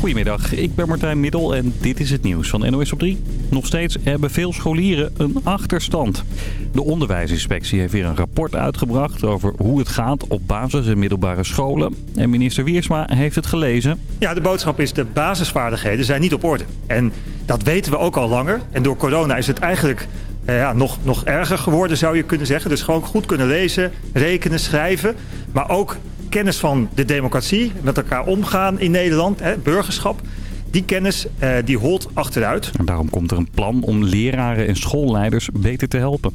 Goedemiddag, ik ben Martijn Middel en dit is het nieuws van NOS op 3. Nog steeds hebben veel scholieren een achterstand. De onderwijsinspectie heeft weer een rapport uitgebracht over hoe het gaat op basis- en middelbare scholen. En minister Wiersma heeft het gelezen. Ja, de boodschap is de basisvaardigheden zijn niet op orde. En dat weten we ook al langer. En door corona is het eigenlijk eh, nog, nog erger geworden, zou je kunnen zeggen. Dus gewoon goed kunnen lezen, rekenen, schrijven. Maar ook kennis van de democratie, met elkaar omgaan in Nederland, hè, burgerschap. Die kennis eh, die holt achteruit. En daarom komt er een plan om leraren en schoolleiders beter te helpen.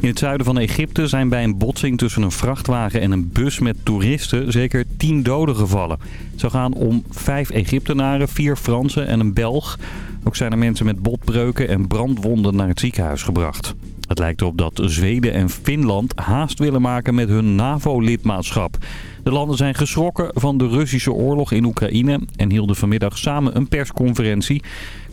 In het zuiden van Egypte zijn bij een botsing tussen een vrachtwagen en een bus met toeristen zeker tien doden gevallen. Zou gaan om vijf Egyptenaren, vier Fransen en een Belg. Ook zijn er mensen met botbreuken en brandwonden naar het ziekenhuis gebracht. Het lijkt erop dat Zweden en Finland haast willen maken met hun NAVO-lidmaatschap. De landen zijn geschrokken van de Russische oorlog in Oekraïne en hielden vanmiddag samen een persconferentie.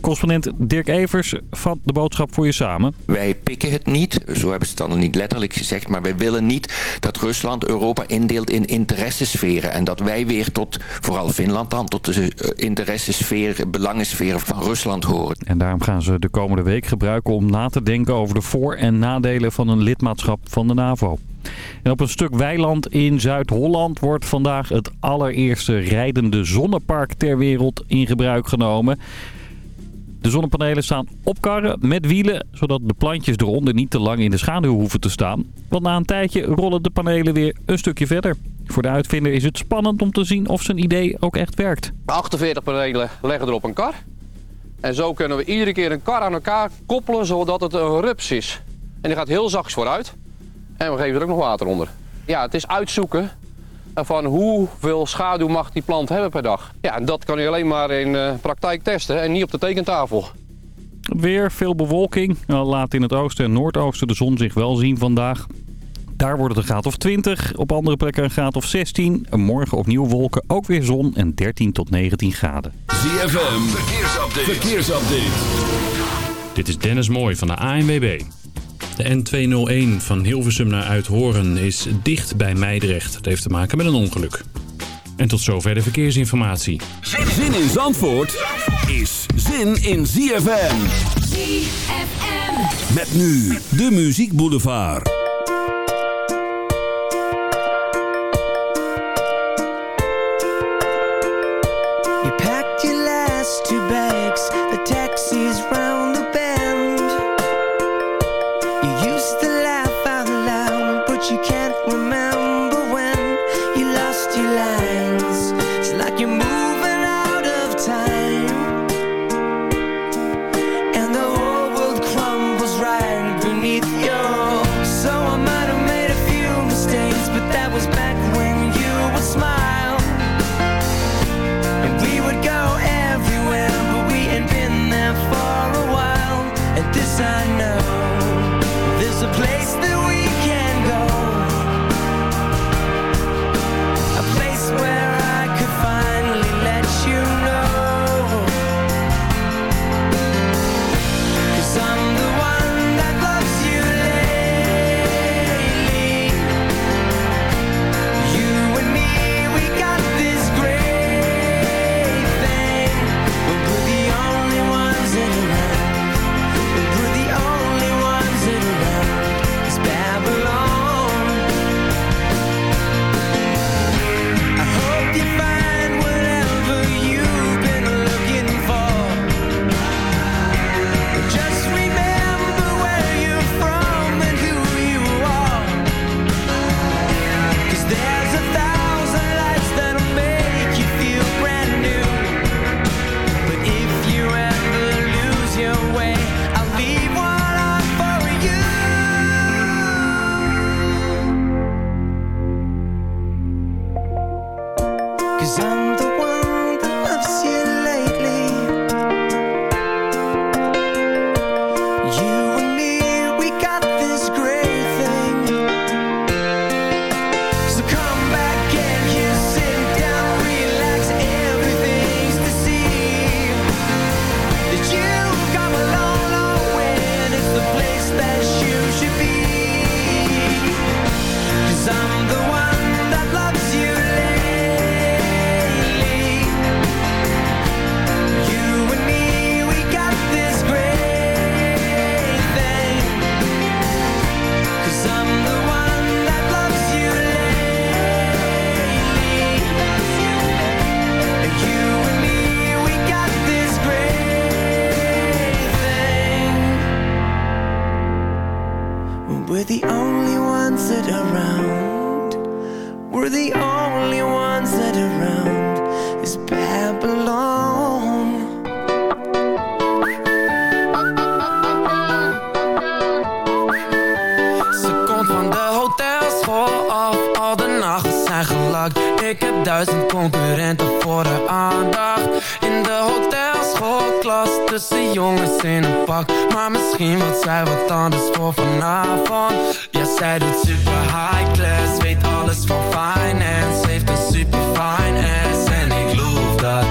Correspondent Dirk Evers van de boodschap voor je samen. Wij pikken het niet, zo hebben ze het dan niet letterlijk gezegd, maar wij willen niet dat Rusland Europa indeelt in interessesferen. En dat wij weer tot, vooral Finland dan, tot de eh, interessesfeer, belangensferen van Rusland horen. En daarom gaan ze de komende week gebruiken om na te denken over de voor- en nadelen van een lidmaatschap van de NAVO. En op een stuk weiland in Zuid-Holland wordt vandaag het allereerste rijdende zonnepark ter wereld in gebruik genomen. De zonnepanelen staan op karren met wielen, zodat de plantjes eronder niet te lang in de schaduw hoeven te staan. Want na een tijdje rollen de panelen weer een stukje verder. Voor de uitvinder is het spannend om te zien of zijn idee ook echt werkt. 48 panelen leggen er op een kar. En zo kunnen we iedere keer een kar aan elkaar koppelen zodat het een rups is. En die gaat heel zachtjes vooruit. En we geven er ook nog water onder. Ja, het is uitzoeken van hoeveel schaduw mag die plant hebben per dag. Ja, en dat kan je alleen maar in uh, praktijk testen en niet op de tekentafel. Weer veel bewolking. Laat in het oosten en noordoosten de zon zich wel zien vandaag. Daar wordt het een graad of 20, op andere plekken een graad of 16. Morgen opnieuw wolken, ook weer zon en 13 tot 19 graden. ZFM, verkeersupdate. verkeersupdate. Dit is Dennis Mooij van de ANWB. De N201 van Hilversum naar Uithoren is dicht bij Meidrecht. Dat heeft te maken met een ongeluk. En tot zover de verkeersinformatie. Zin in Zandvoort is zin in ZFM. ZFM. Met nu de Muziek Boulevard. You packed your last two bags, Ik heb duizend concurrenten voor de aandacht. In de hotel, schoolklas, tussen jongens in een pak. Maar misschien wordt zij wat anders voor vanavond. Ja, zij doet super high class Weet alles van finance. Heeft een super fine ass En ik loof dat.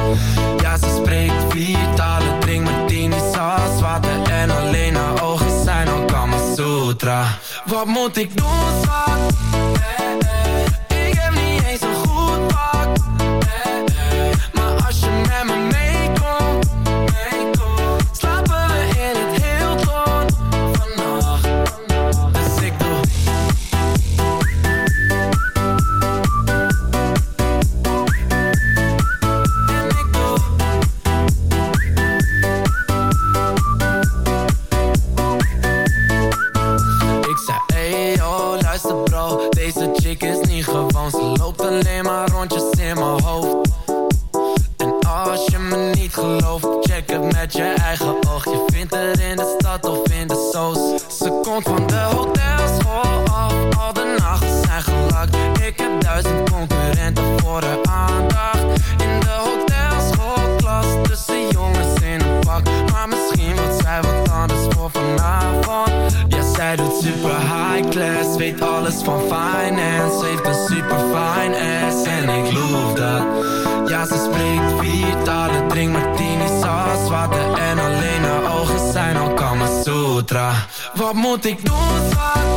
Ja, ze spreekt vier talen Drink martinis, als water En alleen haar ogen zijn al Kama Sutra. Wat moet ik doen, schat? moet ik doen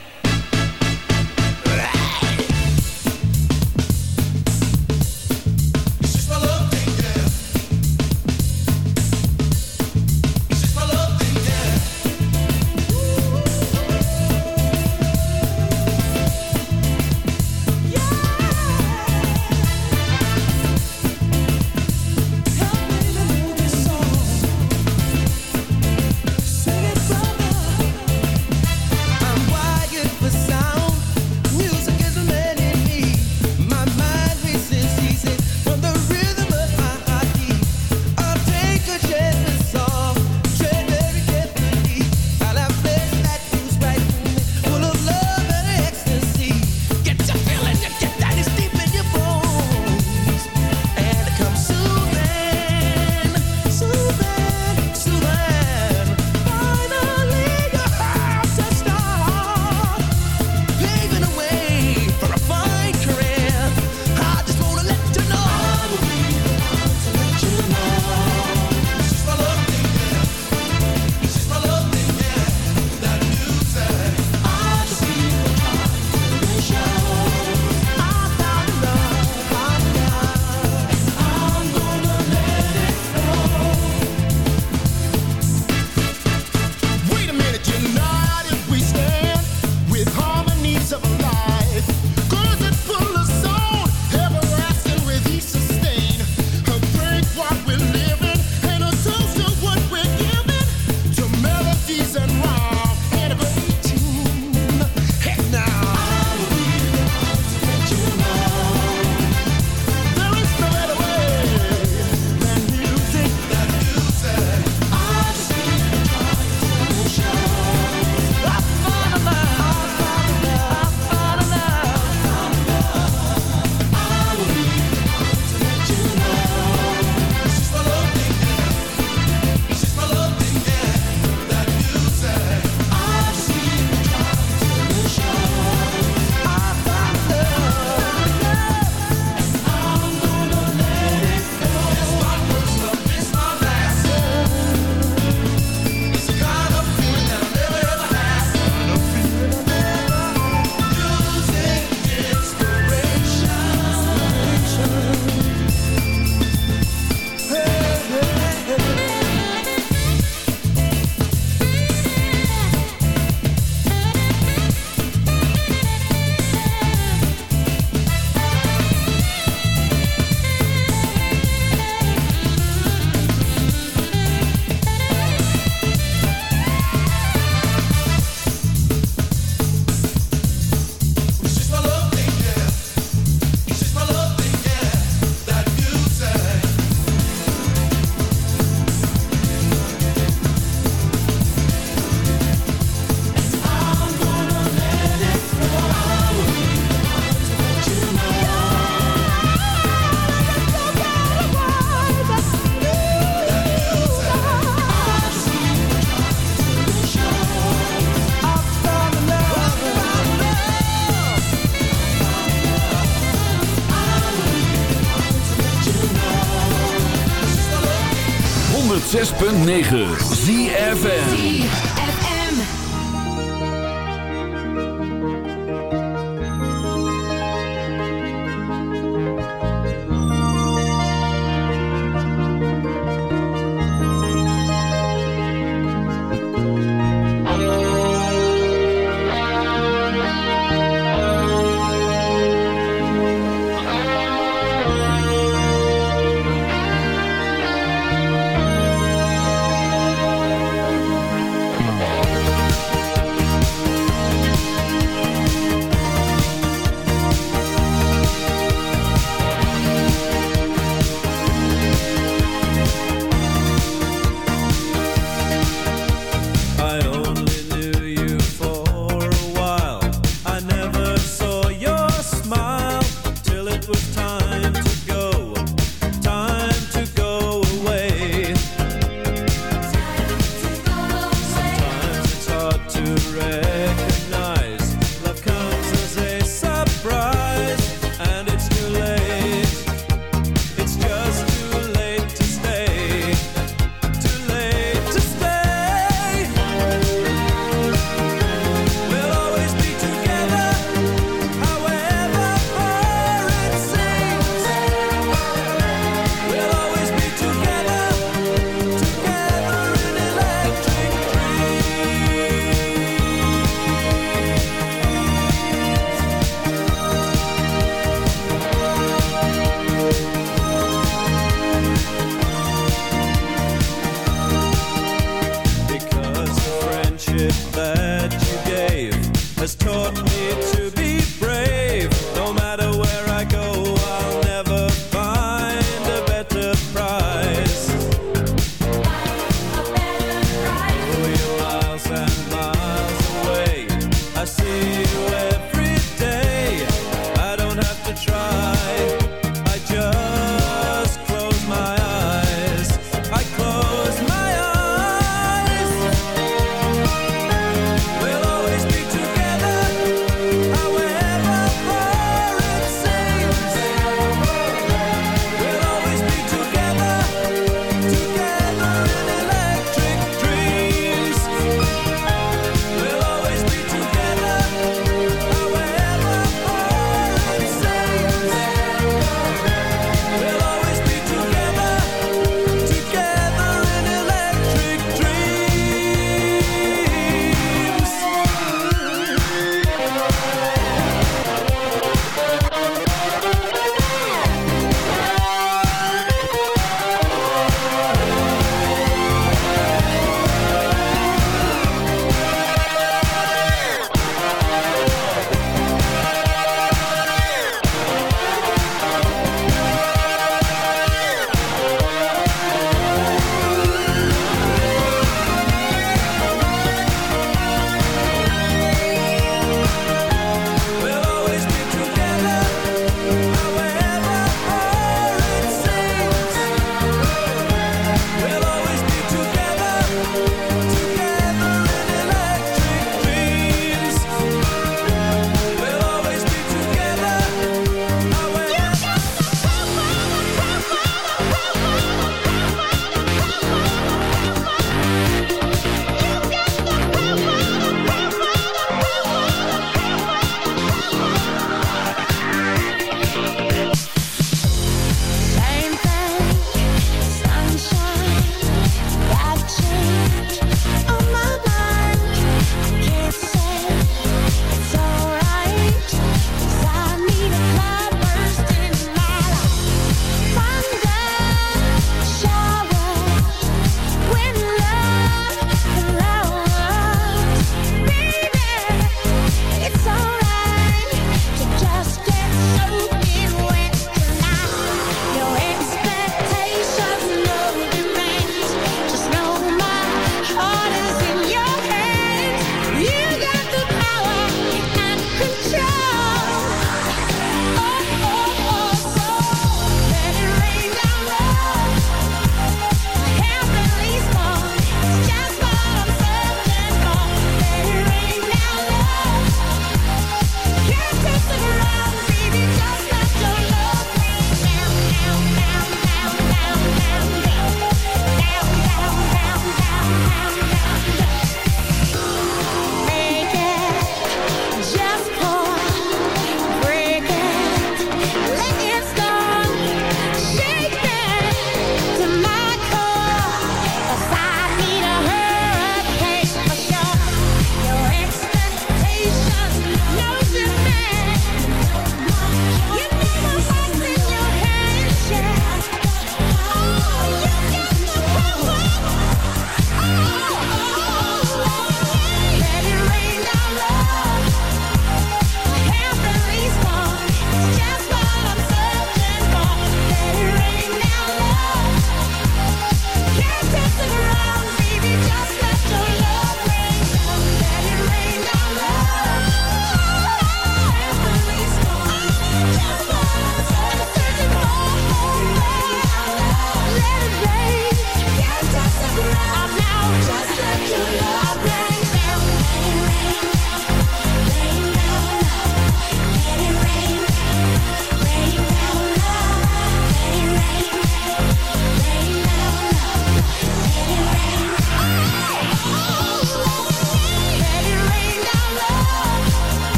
106.9 ZFN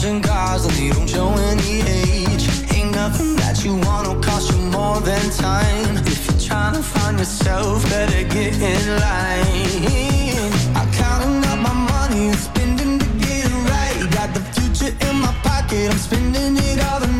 dodging cars and they don't show any age. Ain't nothing that you want will cost you more than time. If you're trying to find yourself, better get in line. I'm counting up my money and spending to get it right. Got the future in my pocket, I'm spending it all tonight.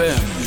ZFM.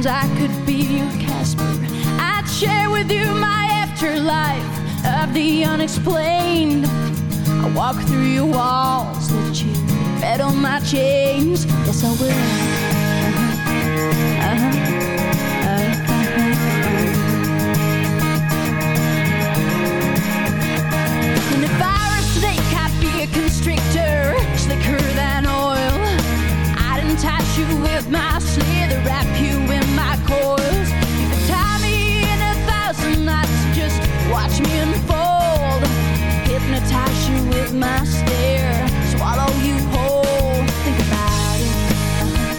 Adams, I could be your Casper. I'd share with you my afterlife of the unexplained. I walk through your walls, let you rattle my chains. Yes, I will. Uh-huh. Uh-huh. A constrictor, slicker than oil. I'd entice you with my slither, wrap you in You tie me in a thousand knots, just watch me unfold. Hypnotize you with my stare, swallow you whole. Think about it. Uh-huh.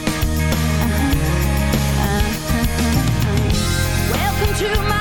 Uh-huh. Uh-huh. Welcome to my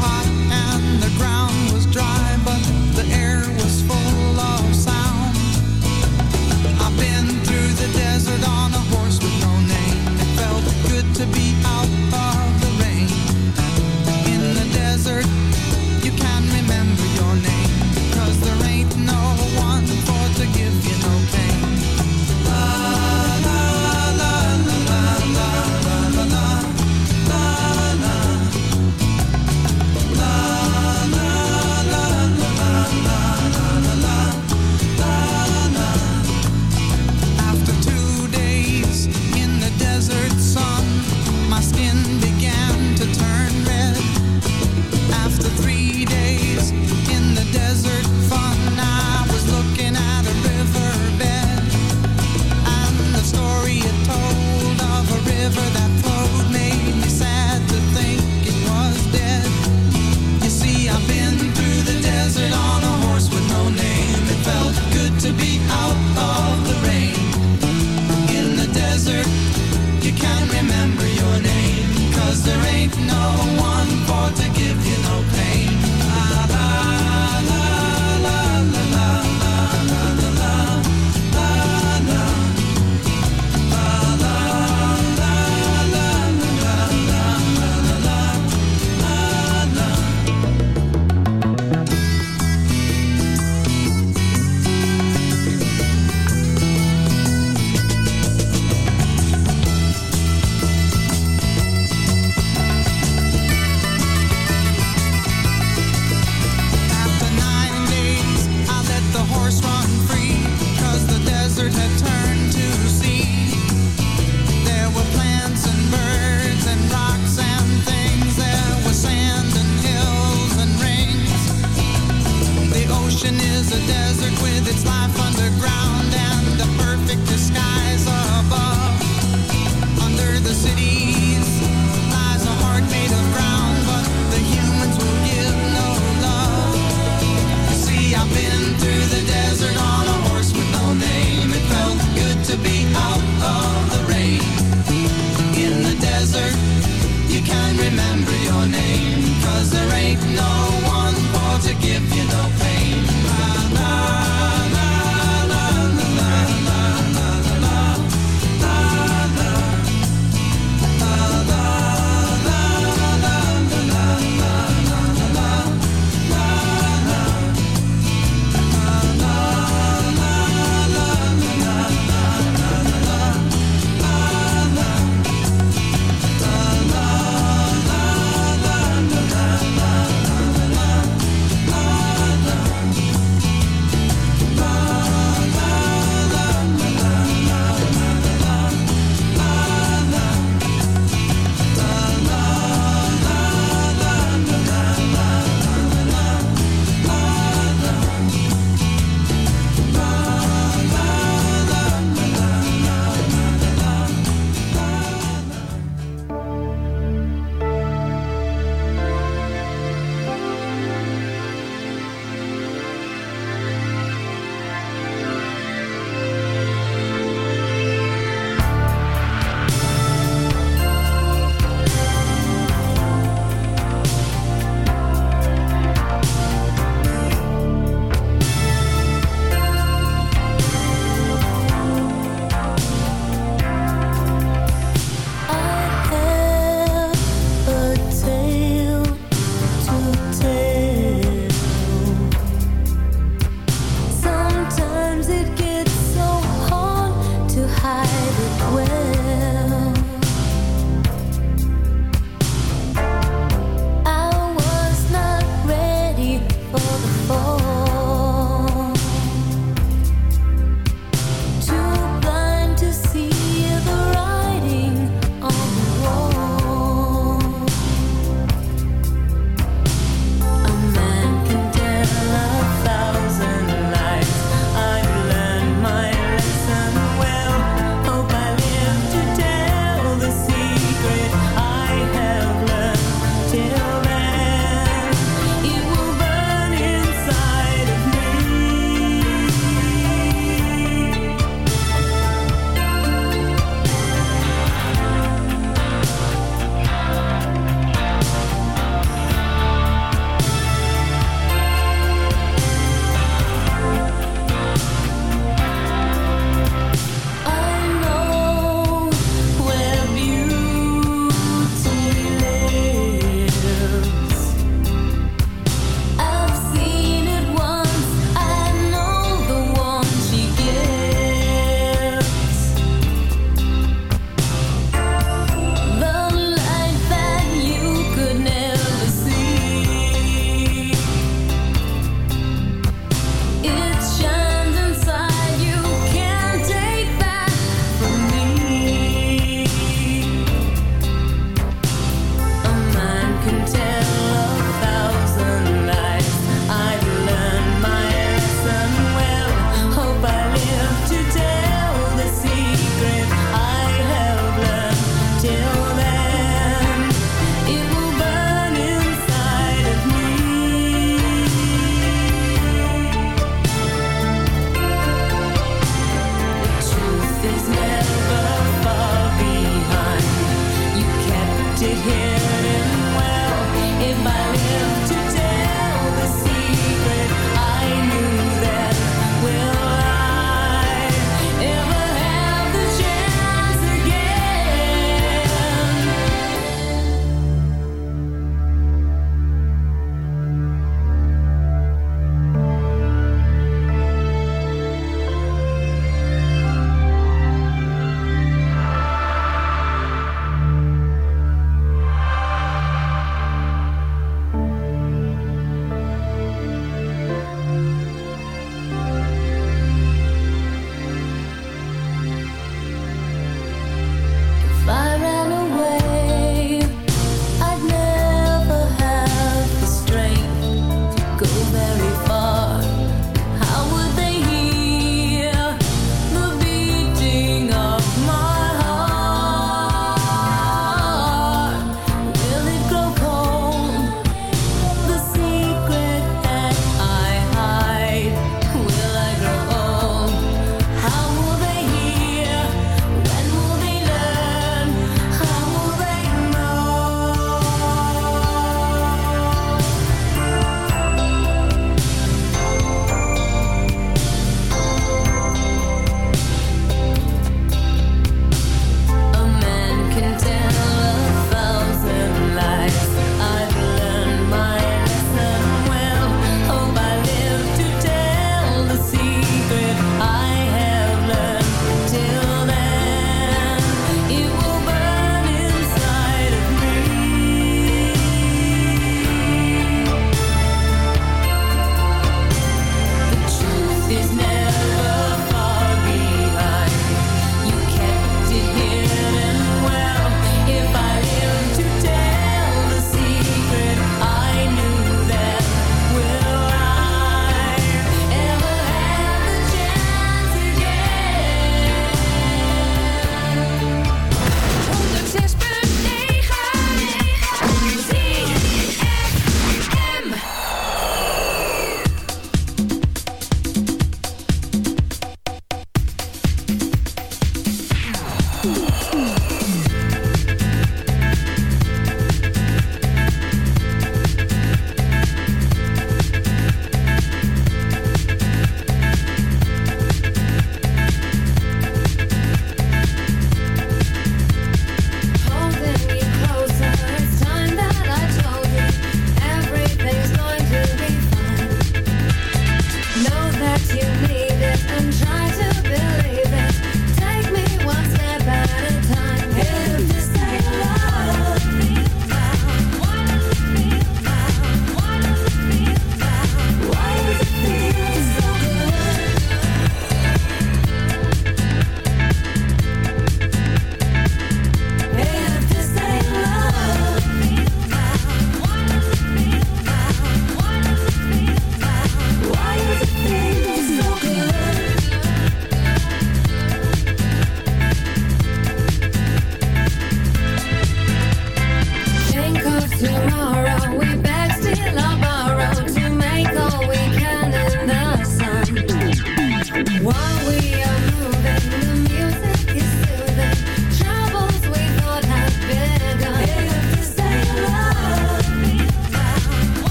pot.